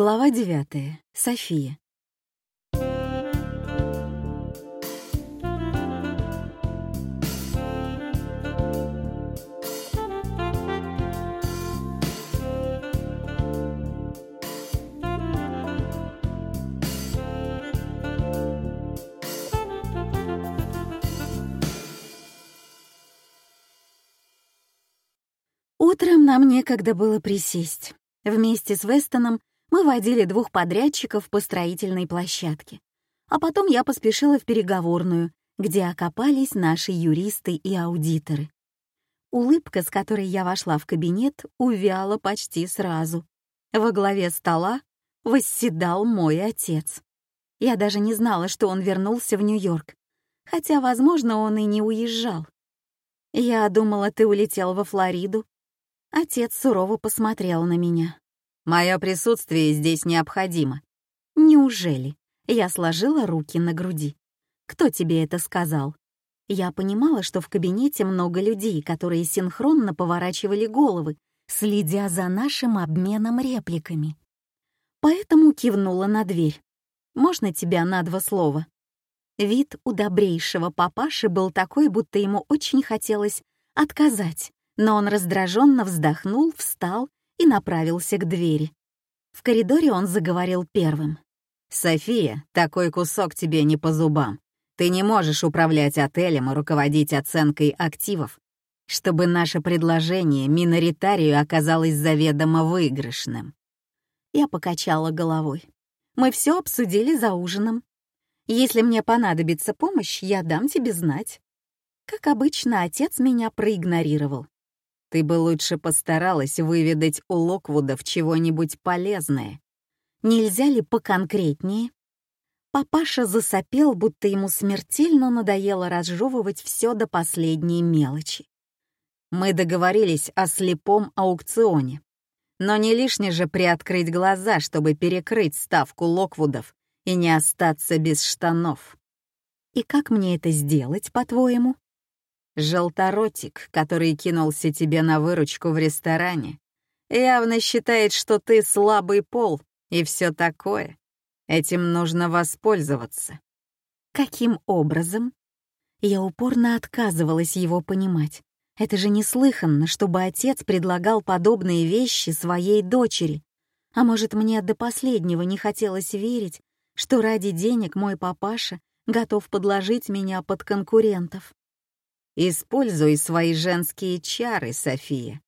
Глава 9. София. Утром нам некогда было присесть. Вместе с Вестоном мы водили двух подрядчиков по строительной площадке. А потом я поспешила в переговорную, где окопались наши юристы и аудиторы. Улыбка, с которой я вошла в кабинет, увяла почти сразу. Во главе стола восседал мой отец. Я даже не знала, что он вернулся в Нью-Йорк, хотя, возможно, он и не уезжал. Я думала, ты улетел во Флориду. Отец сурово посмотрел на меня. Мое присутствие здесь необходимо. Неужели? Я сложила руки на груди. Кто тебе это сказал? Я понимала, что в кабинете много людей, которые синхронно поворачивали головы, следя за нашим обменом репликами. Поэтому кивнула на дверь. «Можно тебя на два слова?» Вид у добрейшего папаши был такой, будто ему очень хотелось отказать, но он раздраженно вздохнул, встал и направился к двери. В коридоре он заговорил первым. «София, такой кусок тебе не по зубам. Ты не можешь управлять отелем и руководить оценкой активов, чтобы наше предложение миноритарию оказалось заведомо выигрышным». Я покачала головой. «Мы все обсудили за ужином. Если мне понадобится помощь, я дам тебе знать». Как обычно, отец меня проигнорировал. Ты бы лучше постаралась выведать у Локвудов чего-нибудь полезное. Нельзя ли поконкретнее? Папаша засопел, будто ему смертельно надоело разжевывать все до последней мелочи. Мы договорились о слепом аукционе. Но не лишне же приоткрыть глаза, чтобы перекрыть ставку Локвудов и не остаться без штанов. И как мне это сделать, по-твоему? Желторотик, который кинулся тебе на выручку в ресторане, явно считает, что ты слабый пол и все такое. Этим нужно воспользоваться. Каким образом? Я упорно отказывалась его понимать. Это же неслыханно, чтобы отец предлагал подобные вещи своей дочери. А может, мне до последнего не хотелось верить, что ради денег мой папаша готов подложить меня под конкурентов. Используй свои женские чары, София.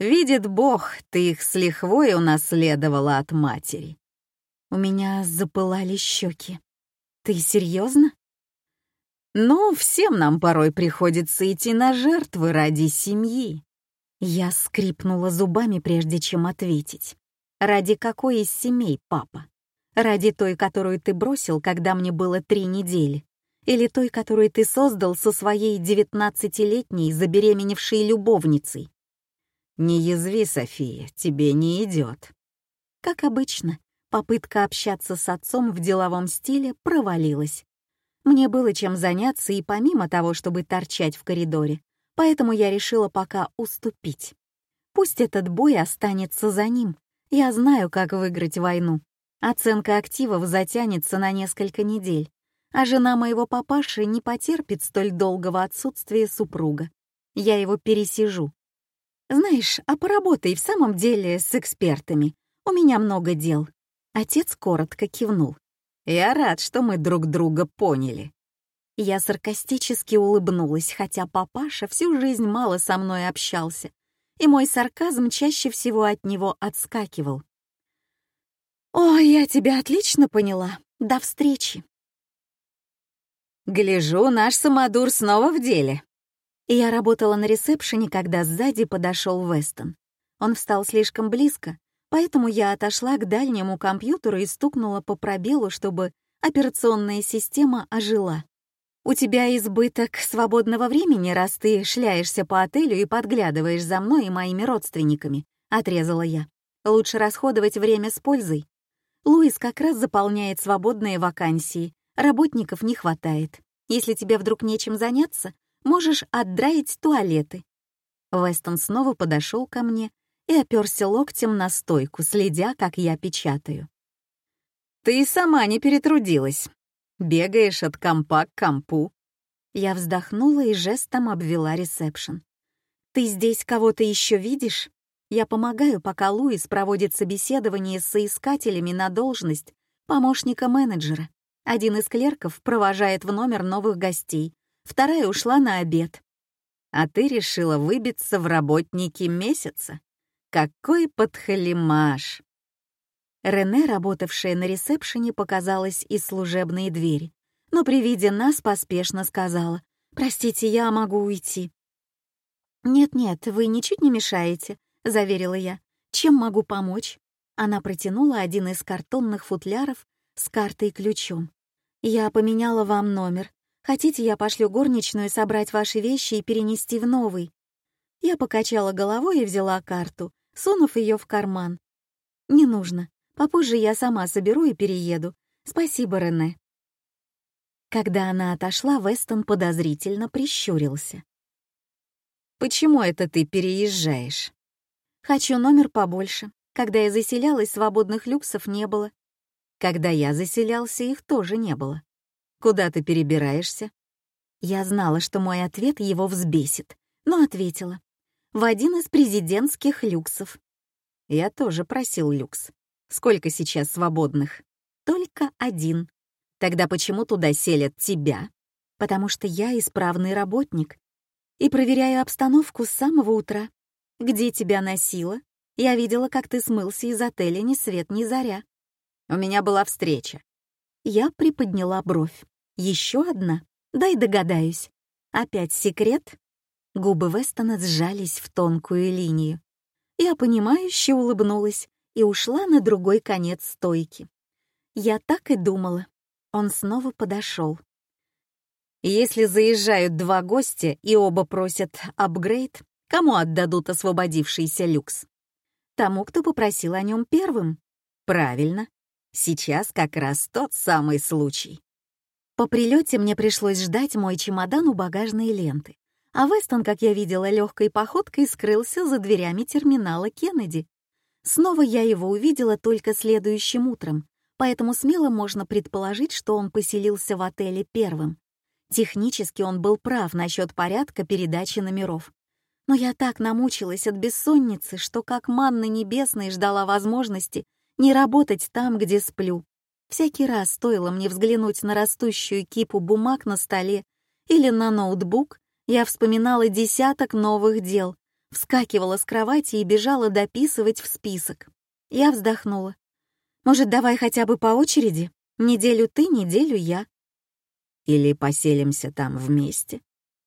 Видит Бог, ты их с лихвой унаследовала от матери. У меня запылали щеки. Ты серьезно? Ну, всем нам порой приходится идти на жертвы ради семьи. Я скрипнула зубами, прежде чем ответить. Ради какой из семей, папа? Ради той, которую ты бросил, когда мне было три недели? Или той, которую ты создал со своей девятнадцатилетней забеременевшей любовницей? Не язви, София, тебе не идет. Как обычно, попытка общаться с отцом в деловом стиле провалилась. Мне было чем заняться и помимо того, чтобы торчать в коридоре, поэтому я решила пока уступить. Пусть этот бой останется за ним. Я знаю, как выиграть войну. Оценка активов затянется на несколько недель, а жена моего папаши не потерпит столь долгого отсутствия супруга. Я его пересижу. Знаешь, а поработай в самом деле с экспертами. У меня много дел. Отец коротко кивнул. Я рад, что мы друг друга поняли. Я саркастически улыбнулась, хотя папаша всю жизнь мало со мной общался, и мой сарказм чаще всего от него отскакивал. «О, я тебя отлично поняла. До встречи!» Гляжу, наш самодур снова в деле. Я работала на ресепшене, когда сзади подошел Вестон. Он встал слишком близко, поэтому я отошла к дальнему компьютеру и стукнула по пробелу, чтобы операционная система ожила. «У тебя избыток свободного времени, раз ты шляешься по отелю и подглядываешь за мной и моими родственниками», — отрезала я. «Лучше расходовать время с пользой. Луис как раз заполняет свободные вакансии, Работников не хватает. Если тебе вдруг нечем заняться, можешь отдраить туалеты». Вестон снова подошел ко мне и оперся локтем на стойку, следя, как я печатаю. «Ты сама не перетрудилась. Бегаешь от компа к компу». Я вздохнула и жестом обвела ресепшн. «Ты здесь кого-то еще видишь?» Я помогаю, пока Луис проводит собеседование с соискателями на должность помощника менеджера. Один из клерков провожает в номер новых гостей, вторая ушла на обед. А ты решила выбиться в работники месяца? Какой подхалимаш! Рене, работавшая на ресепшене, показалась из служебной двери, но при виде нас поспешно сказала «Простите, я могу уйти». «Нет-нет, вы ничуть не мешаете», — заверила я. «Чем могу помочь?» Она протянула один из картонных футляров с картой и ключом. «Я поменяла вам номер. Хотите, я пошлю горничную собрать ваши вещи и перенести в новый?» Я покачала головой и взяла карту, сунув ее в карман. «Не нужно. Попозже я сама соберу и перееду. Спасибо, Рене». Когда она отошла, Вестон подозрительно прищурился. «Почему это ты переезжаешь?» «Хочу номер побольше. Когда я заселялась, свободных люксов не было. Когда я заселялся, их тоже не было. Куда ты перебираешься?» Я знала, что мой ответ его взбесит, но ответила. В один из президентских люксов. Я тоже просил люкс. Сколько сейчас свободных? Только один. Тогда почему туда селят тебя? Потому что я исправный работник. И проверяю обстановку с самого утра. Где тебя носило? Я видела, как ты смылся из отеля ни свет ни заря. У меня была встреча. Я приподняла бровь. Еще одна? Дай догадаюсь. Опять секрет? Губы Вестона сжались в тонкую линию. Я понимающе улыбнулась и ушла на другой конец стойки. Я так и думала. Он снова подошел. Если заезжают два гостя и оба просят апгрейд, кому отдадут освободившийся люкс? Тому, кто попросил о нем первым. Правильно. Сейчас как раз тот самый случай. По прилете мне пришлось ждать мой чемодан у багажной ленты, а Вестон, как я видела, легкой походкой скрылся за дверями терминала Кеннеди. Снова я его увидела только следующим утром, поэтому смело можно предположить, что он поселился в отеле первым. Технически он был прав насчет порядка передачи номеров. Но я так намучилась от бессонницы, что как манны небесной ждала возможности не работать там, где сплю. Всякий раз стоило мне взглянуть на растущую кипу бумаг на столе или на ноутбук, я вспоминала десяток новых дел, вскакивала с кровати и бежала дописывать в список. Я вздохнула. «Может, давай хотя бы по очереди? Неделю ты, неделю я». «Или поселимся там вместе?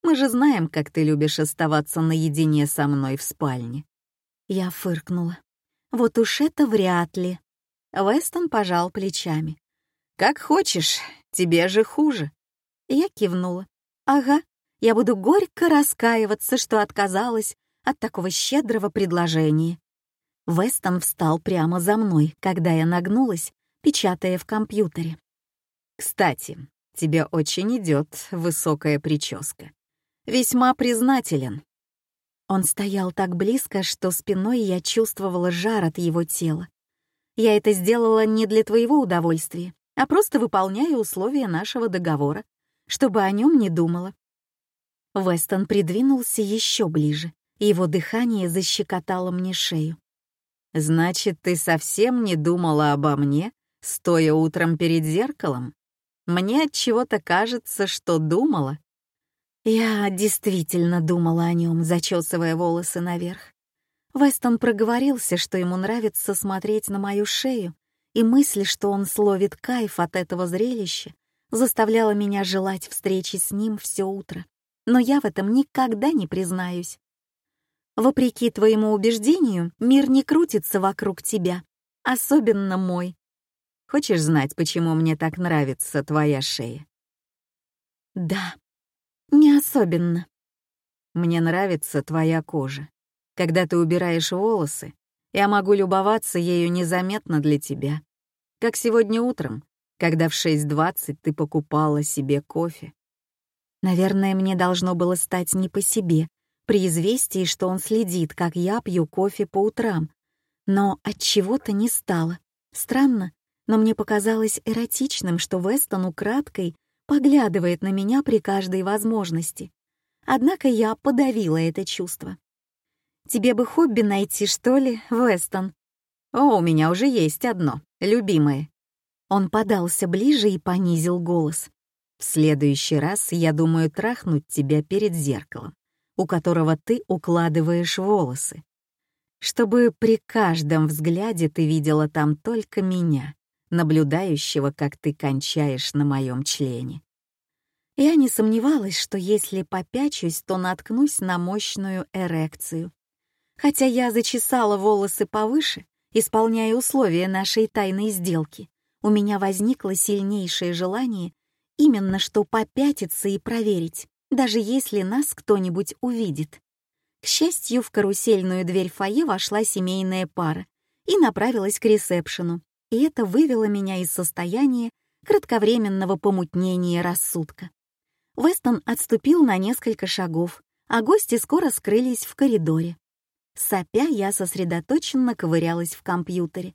Мы же знаем, как ты любишь оставаться наедине со мной в спальне». Я фыркнула. «Вот уж это вряд ли». Вестон пожал плечами. «Как хочешь, тебе же хуже». Я кивнула. «Ага, я буду горько раскаиваться, что отказалась от такого щедрого предложения». Вестон встал прямо за мной, когда я нагнулась, печатая в компьютере. «Кстати, тебе очень идет высокая прическа. Весьма признателен». Он стоял так близко, что спиной я чувствовала жар от его тела. Я это сделала не для твоего удовольствия, а просто выполняя условия нашего договора, чтобы о нем не думала. Вестон придвинулся еще ближе, его дыхание защекотало мне шею. «Значит, ты совсем не думала обо мне, стоя утром перед зеркалом? Мне от чего-то кажется, что думала». Я действительно думала о нем, зачесывая волосы наверх. Вестон проговорился, что ему нравится смотреть на мою шею, и мысль, что он словит кайф от этого зрелища, заставляла меня желать встречи с ним все утро. Но я в этом никогда не признаюсь. Вопреки твоему убеждению, мир не крутится вокруг тебя, особенно мой. Хочешь знать, почему мне так нравится твоя шея? Да, не особенно. Мне нравится твоя кожа. Когда ты убираешь волосы, я могу любоваться ею незаметно для тебя. Как сегодня утром, когда в 6.20 ты покупала себе кофе. Наверное, мне должно было стать не по себе, при известии, что он следит, как я пью кофе по утрам. Но от чего-то не стало. Странно, но мне показалось эротичным, что Вестон украдкой поглядывает на меня при каждой возможности. Однако я подавила это чувство. «Тебе бы хобби найти, что ли, Вестон?» «О, у меня уже есть одно, любимое». Он подался ближе и понизил голос. «В следующий раз я думаю трахнуть тебя перед зеркалом, у которого ты укладываешь волосы, чтобы при каждом взгляде ты видела там только меня, наблюдающего, как ты кончаешь на моем члене. Я не сомневалась, что если попячусь, то наткнусь на мощную эрекцию. Хотя я зачесала волосы повыше, исполняя условия нашей тайной сделки, у меня возникло сильнейшее желание именно что попятиться и проверить, даже если нас кто-нибудь увидит. К счастью, в карусельную дверь фойе вошла семейная пара и направилась к ресепшену, и это вывело меня из состояния кратковременного помутнения рассудка. Вестон отступил на несколько шагов, а гости скоро скрылись в коридоре. Сопя, я сосредоточенно ковырялась в компьютере.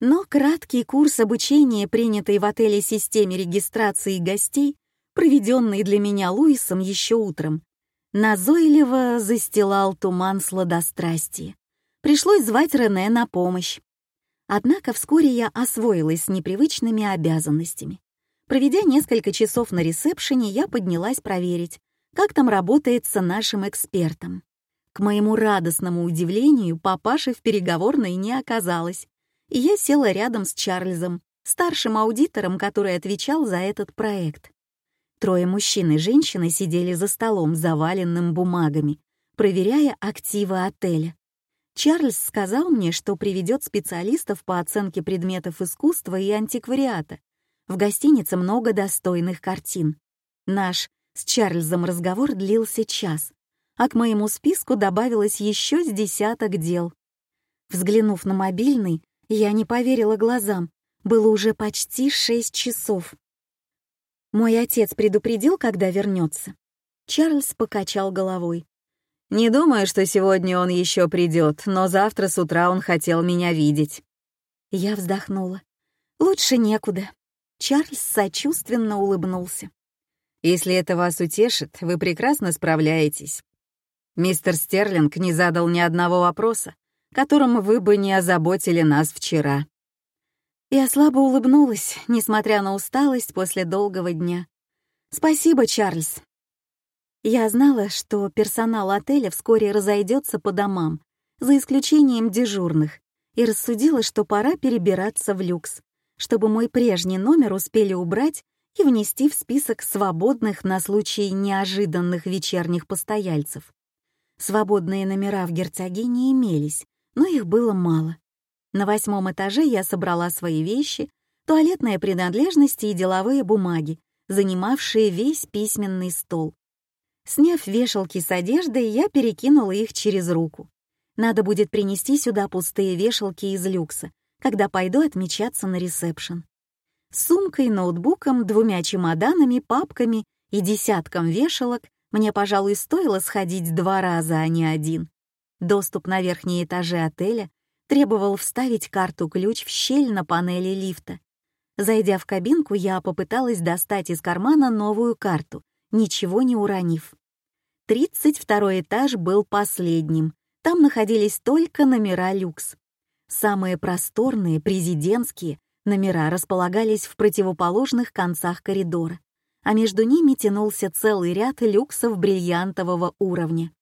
Но краткий курс обучения, принятый в отеле системе регистрации гостей, проведенный для меня Луисом еще утром, назойливо застилал туман сладострастия. Пришлось звать Рене на помощь. Однако вскоре я освоилась с непривычными обязанностями. Проведя несколько часов на ресепшене, я поднялась проверить, как там работается нашим экспертом. К моему радостному удивлению, папаши в переговорной не оказалось, и я села рядом с Чарльзом, старшим аудитором, который отвечал за этот проект. Трое мужчин и женщины сидели за столом, заваленным бумагами, проверяя активы отеля. Чарльз сказал мне, что приведет специалистов по оценке предметов искусства и антиквариата, в гостинице много достойных картин. Наш с Чарльзом разговор длился час, а к моему списку добавилось еще с десяток дел. Взглянув на мобильный, я не поверила глазам. Было уже почти шесть часов. Мой отец предупредил, когда вернется. Чарльз покачал головой. «Не думаю, что сегодня он еще придет, но завтра с утра он хотел меня видеть». Я вздохнула. «Лучше некуда. Чарльз сочувственно улыбнулся. «Если это вас утешит, вы прекрасно справляетесь. Мистер Стерлинг не задал ни одного вопроса, которым вы бы не озаботили нас вчера». Я слабо улыбнулась, несмотря на усталость после долгого дня. «Спасибо, Чарльз». Я знала, что персонал отеля вскоре разойдется по домам, за исключением дежурных, и рассудила, что пора перебираться в люкс чтобы мой прежний номер успели убрать и внести в список свободных на случай неожиданных вечерних постояльцев. Свободные номера в герцогине имелись, но их было мало. На восьмом этаже я собрала свои вещи, туалетные принадлежности и деловые бумаги, занимавшие весь письменный стол. Сняв вешалки с одеждой, я перекинула их через руку. Надо будет принести сюда пустые вешалки из люкса, когда пойду отмечаться на ресепшн. С сумкой, ноутбуком, двумя чемоданами, папками и десятком вешалок мне, пожалуй, стоило сходить два раза, а не один. Доступ на верхние этажи отеля требовал вставить карту-ключ в щель на панели лифта. Зайдя в кабинку, я попыталась достать из кармана новую карту, ничего не уронив. 32 этаж был последним. Там находились только номера люкс. Самые просторные, президентские, номера располагались в противоположных концах коридора, а между ними тянулся целый ряд люксов бриллиантового уровня.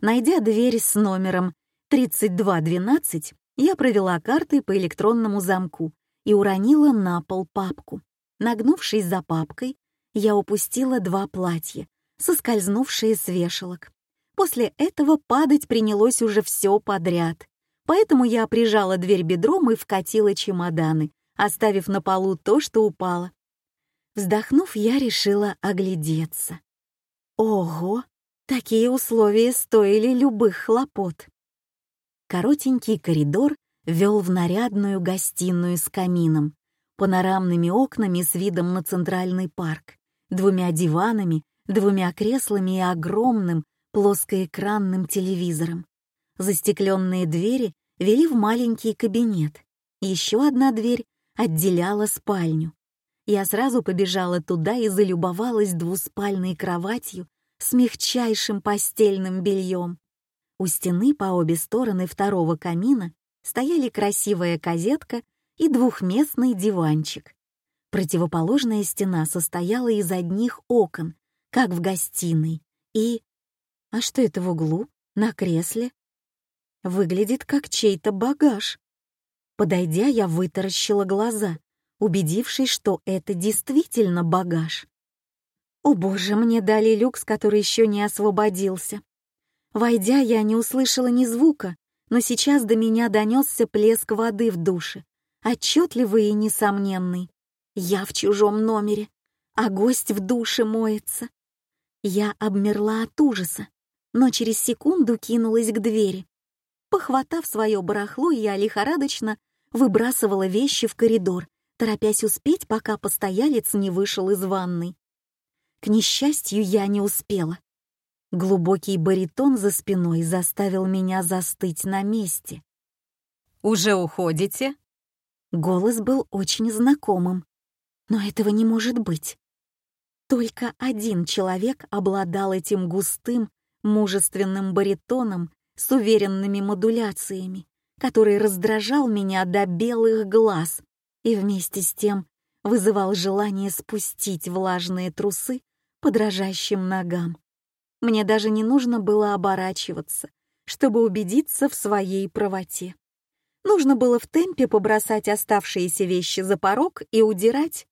Найдя дверь с номером 3212, я провела картой по электронному замку и уронила на пол папку. Нагнувшись за папкой, я упустила два платья, соскользнувшие с вешалок. После этого падать принялось уже все подряд. Поэтому я прижала дверь бедром и вкатила чемоданы, оставив на полу то, что упало. Вздохнув, я решила оглядеться. Ого, такие условия стоили любых хлопот. Коротенький коридор вел в нарядную гостиную с камином, панорамными окнами с видом на центральный парк, двумя диванами, двумя креслами и огромным, плоскоэкранным телевизором. Застекленные двери вели в маленький кабинет. Еще одна дверь отделяла спальню. Я сразу побежала туда и залюбовалась двуспальной кроватью с мягчайшим постельным бельем. У стены по обе стороны второго камина стояли красивая козетка и двухместный диванчик. Противоположная стена состояла из одних окон, как в гостиной, и... А что это в углу, на кресле? Выглядит как чей-то багаж. Подойдя, я вытаращила глаза, убедившись, что это действительно багаж. О боже, мне дали люкс, который еще не освободился. Войдя, я не услышала ни звука, но сейчас до меня донесся плеск воды в душе, отчетливый и несомненный. Я в чужом номере, а гость в душе моется. Я обмерла от ужаса, но через секунду кинулась к двери. Похватав свое барахло, я лихорадочно выбрасывала вещи в коридор, торопясь успеть, пока постоялец не вышел из ванной. К несчастью, я не успела. Глубокий баритон за спиной заставил меня застыть на месте. «Уже уходите?» Голос был очень знакомым. Но этого не может быть. Только один человек обладал этим густым, мужественным баритоном с уверенными модуляциями, который раздражал меня до белых глаз и вместе с тем вызывал желание спустить влажные трусы по дрожащим ногам. Мне даже не нужно было оборачиваться, чтобы убедиться в своей правоте. Нужно было в темпе побросать оставшиеся вещи за порог и удирать,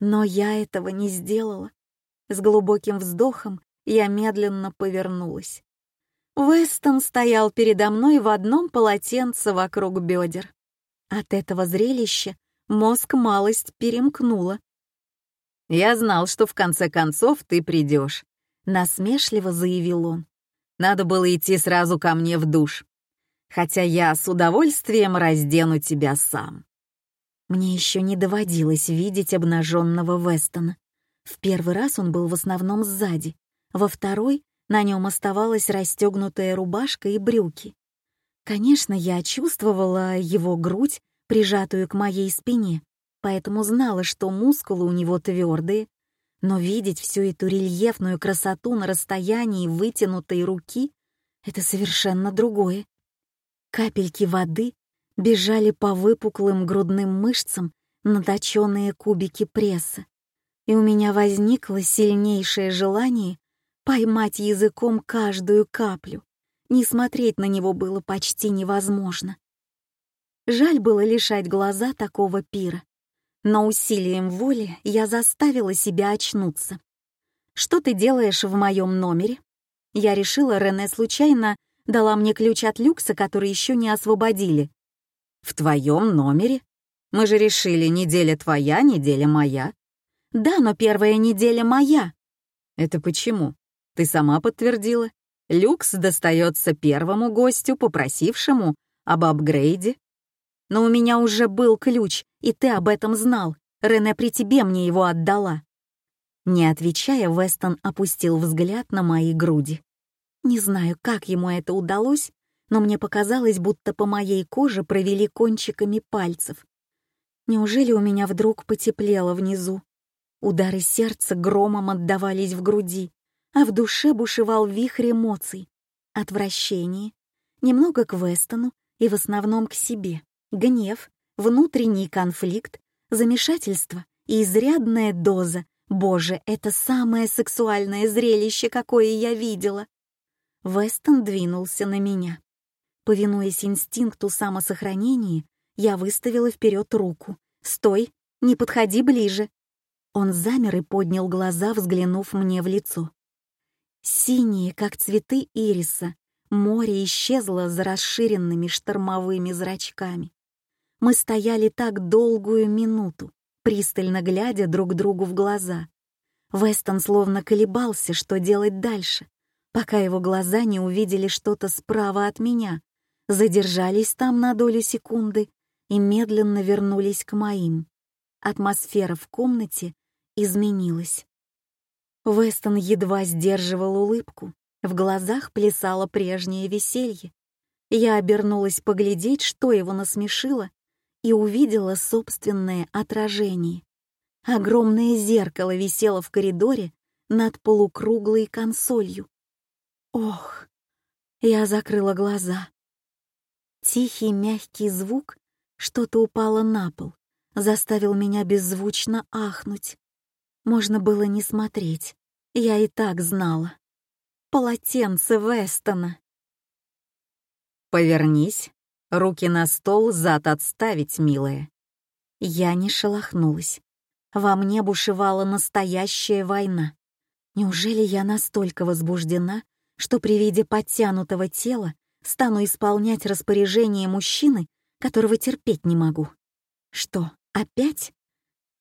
но я этого не сделала. С глубоким вздохом я медленно повернулась. Вестон стоял передо мной в одном полотенце вокруг бедер. От этого зрелища мозг малость перемкнула. «Я знал, что в конце концов ты придешь», — насмешливо заявил он. «Надо было идти сразу ко мне в душ. Хотя я с удовольствием раздену тебя сам». Мне еще не доводилось видеть обнаженного Вестона. В первый раз он был в основном сзади, во второй на нем оставалась расстегнутая рубашка и брюки. Конечно, я чувствовала его грудь, прижатую к моей спине, поэтому знала, что мускулы у него твердые, но видеть всю эту рельефную красоту на расстоянии вытянутой руки — это совершенно другое. Капельки воды бежали по выпуклым грудным мышцам на точёные кубики пресса, и у меня возникло сильнейшее желание поймать языком каждую каплю. Не смотреть на него было почти невозможно. Жаль было лишать глаза такого пира, но усилием воли я заставила себя очнуться. «Что ты делаешь в моем номере?» Я решила, Рене случайно дала мне ключ от люкса, который еще не освободили. «В твоем номере? Мы же решили, неделя твоя, неделя моя». «Да, но первая неделя моя». «Это почему? Ты сама подтвердила. Люкс достается первому гостю, попросившему об апгрейде». «Но у меня уже был ключ, и ты об этом знал. Рене при тебе мне его отдала». Не отвечая, Вестон опустил взгляд на мои груди. Не знаю, как ему это удалось, но мне показалось, будто по моей коже провели кончиками пальцев. Неужели у меня вдруг потеплело внизу? Удары сердца громом отдавались в груди, а в душе бушевал вихрь эмоций. Отвращение, немного к Вестону и в основном к себе, гнев, внутренний конфликт, замешательство и изрядная доза «Боже, это самое сексуальное зрелище, какое я видела!» Вестон двинулся на меня. Повинуясь инстинкту самосохранения, я выставила вперед руку. «Стой! Не подходи ближе!» Он замер и поднял глаза, взглянув мне в лицо. Синие, как цветы ириса, море исчезло за расширенными штормовыми зрачками. Мы стояли так долгую минуту, пристально глядя друг другу в глаза. Вестон словно колебался, что делать дальше, пока его глаза не увидели что-то справа от меня, задержались там на долю секунды и медленно вернулись к моим. Атмосфера в комнате изменилась. Вестон едва сдерживал улыбку, В глазах плясало прежнее веселье. Я обернулась поглядеть, что его насмешило, и увидела собственное отражение. Огромное зеркало висело в коридоре над полукруглой консолью. Ох! Я закрыла глаза. Тихий мягкий звук, что-то упало на пол, заставил меня беззвучно ахнуть. Можно было не смотреть, я и так знала. Полотенце Вестона. «Повернись, руки на стол, зад отставить, милая». Я не шелохнулась. Во мне бушевала настоящая война. Неужели я настолько возбуждена, что при виде подтянутого тела стану исполнять распоряжение мужчины, которого терпеть не могу? Что, опять?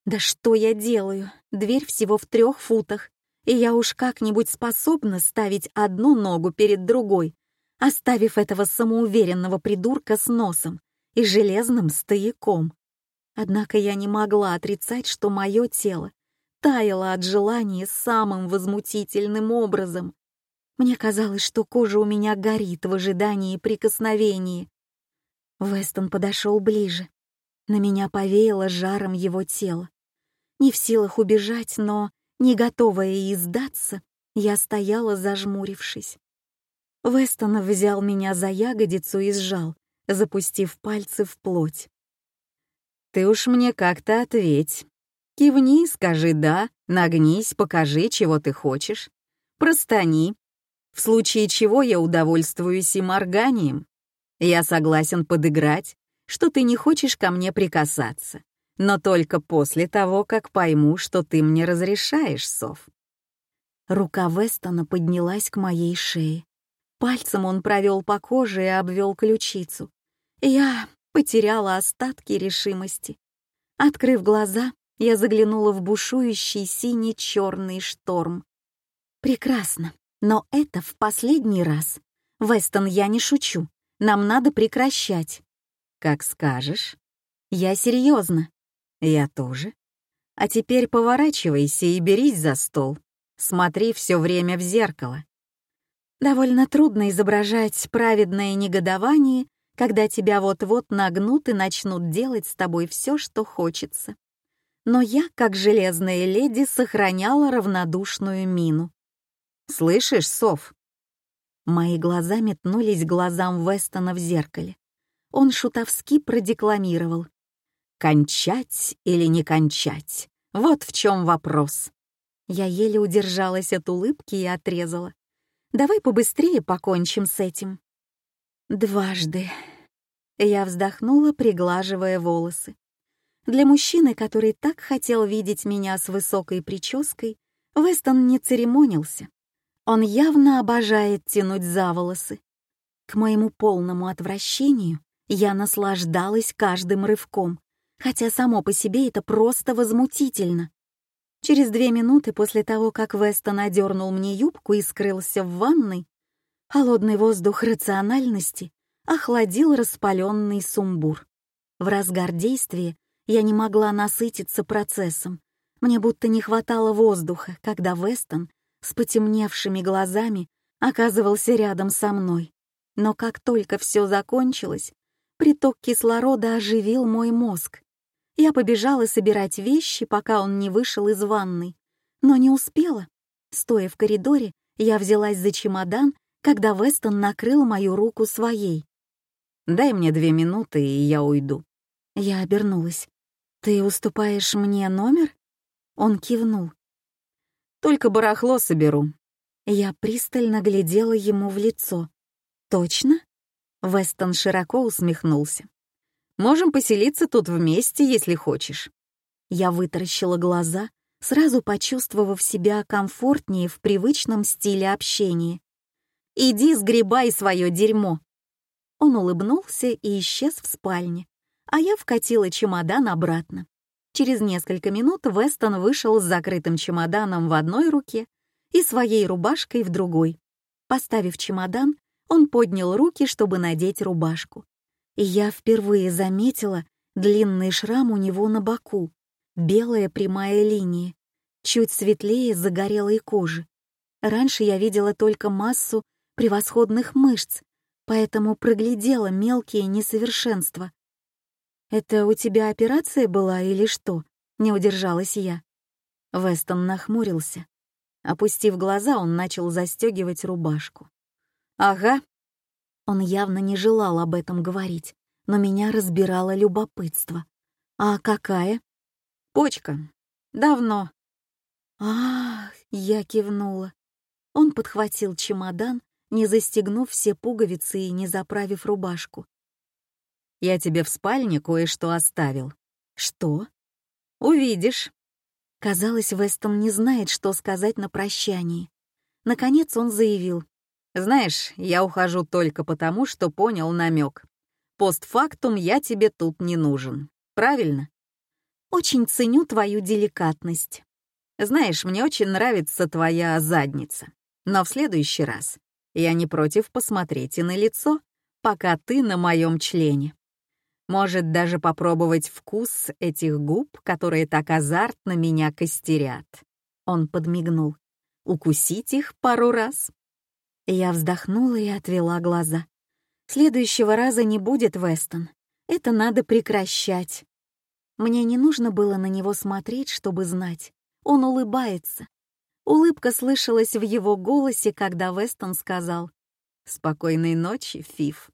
Да что я делаю? Дверь всего в трех футах, и я уж как-нибудь способна ставить одну ногу перед другой, оставив этого самоуверенного придурка с носом и железным стояком. Однако я не могла отрицать, что мое тело таяло от желания самым возмутительным образом. Мне казалось, что кожа у меня горит в ожидании прикосновения. Вестон подошел ближе. На меня повеяло жаром его тела. Не в силах убежать, но, не готовая и сдаться, я стояла, зажмурившись. Вестон взял меня за ягодицу и сжал, запустив пальцы в плоть. «Ты уж мне как-то ответь. Кивни, скажи «да», нагнись, покажи, чего ты хочешь. Простани, в случае чего я удовольствуюсь и морганием. Я согласен подыграть, что ты не хочешь ко мне прикасаться, но только после того, как пойму, что ты мне разрешаешь, Сов». Рука Вестона поднялась к моей шее. Пальцем он провел по коже и обвел ключицу. Я потеряла остатки решимости. Открыв глаза, я заглянула в бушующий синий-черный шторм. Прекрасно, но это в последний раз. Вестон, я не шучу. Нам надо прекращать. Как скажешь. Я серьезно. Я тоже. А теперь поворачивайся и берись за стол. Смотри все время в зеркало. Довольно трудно изображать праведное негодование, когда тебя вот-вот нагнут и начнут делать с тобой все, что хочется. Но я, как железная леди, сохраняла равнодушную мину. «Слышишь, Сов?» Мои глаза метнулись глазам Вестона в зеркале. Он шутовски продекламировал. «Кончать или не кончать? Вот в чем вопрос». Я еле удержалась от улыбки и отрезала. Давай побыстрее покончим с этим. Дважды. Я вздохнула, приглаживая волосы. Для мужчины, который так хотел видеть меня с высокой прической, Вестон не церемонился. Он явно обожает тянуть за волосы. К моему полному отвращению я наслаждалась каждым рывком, хотя само по себе это просто возмутительно. Через две минуты после того, как Вестон одернул мне юбку и скрылся в ванной, холодный воздух рациональности охладил распаленный сумбур. В разгар действия я не могла насытиться процессом. Мне будто не хватало воздуха, когда Вестон с потемневшими глазами оказывался рядом со мной. Но как только все закончилось, приток кислорода оживил мой мозг. Я побежала собирать вещи, пока он не вышел из ванной, но не успела. Стоя в коридоре, я взялась за чемодан, когда Вестон накрыл мою руку своей. «Дай мне две минуты, и я уйду». Я обернулась. «Ты уступаешь мне номер?» Он кивнул. «Только барахло соберу». Я пристально глядела ему в лицо. «Точно?» Вестон широко усмехнулся. Можем поселиться тут вместе, если хочешь». Я вытаращила глаза, сразу почувствовав себя комфортнее в привычном стиле общения. «Иди сгребай свое дерьмо!» Он улыбнулся и исчез в спальне, а я вкатила чемодан обратно. Через несколько минут Вестон вышел с закрытым чемоданом в одной руке и своей рубашкой в другой. Поставив чемодан, он поднял руки, чтобы надеть рубашку и я впервые заметила длинный шрам у него на боку, белая прямая линия, чуть светлее загорелой кожи. Раньше я видела только массу превосходных мышц, поэтому проглядела мелкие несовершенства. «Это у тебя операция была или что?» — не удержалась я. Вестон нахмурился. Опустив глаза, он начал застегивать рубашку. «Ага». Он явно не желал об этом говорить, но меня разбирало любопытство. «А какая?» «Почка. Давно». «Ах!» — я кивнула. Он подхватил чемодан, не застегнув все пуговицы и не заправив рубашку. «Я тебе в спальне кое-что оставил». «Что?» «Увидишь». Казалось, Вестон не знает, что сказать на прощании. Наконец он заявил. «Знаешь, я ухожу только потому, что понял намек. Постфактум я тебе тут не нужен. Правильно?» «Очень ценю твою деликатность». «Знаешь, мне очень нравится твоя задница. Но в следующий раз я не против посмотреть и на лицо, пока ты на моем члене. Может, даже попробовать вкус этих губ, которые так азартно меня костерят. Он подмигнул. Укусить их пару раз. Я вздохнула и отвела глаза. Следующего раза не будет, Вестон. Это надо прекращать. Мне не нужно было на него смотреть, чтобы знать. Он улыбается. Улыбка слышалась в его голосе, когда Вестон сказал «Спокойной ночи, Фиф».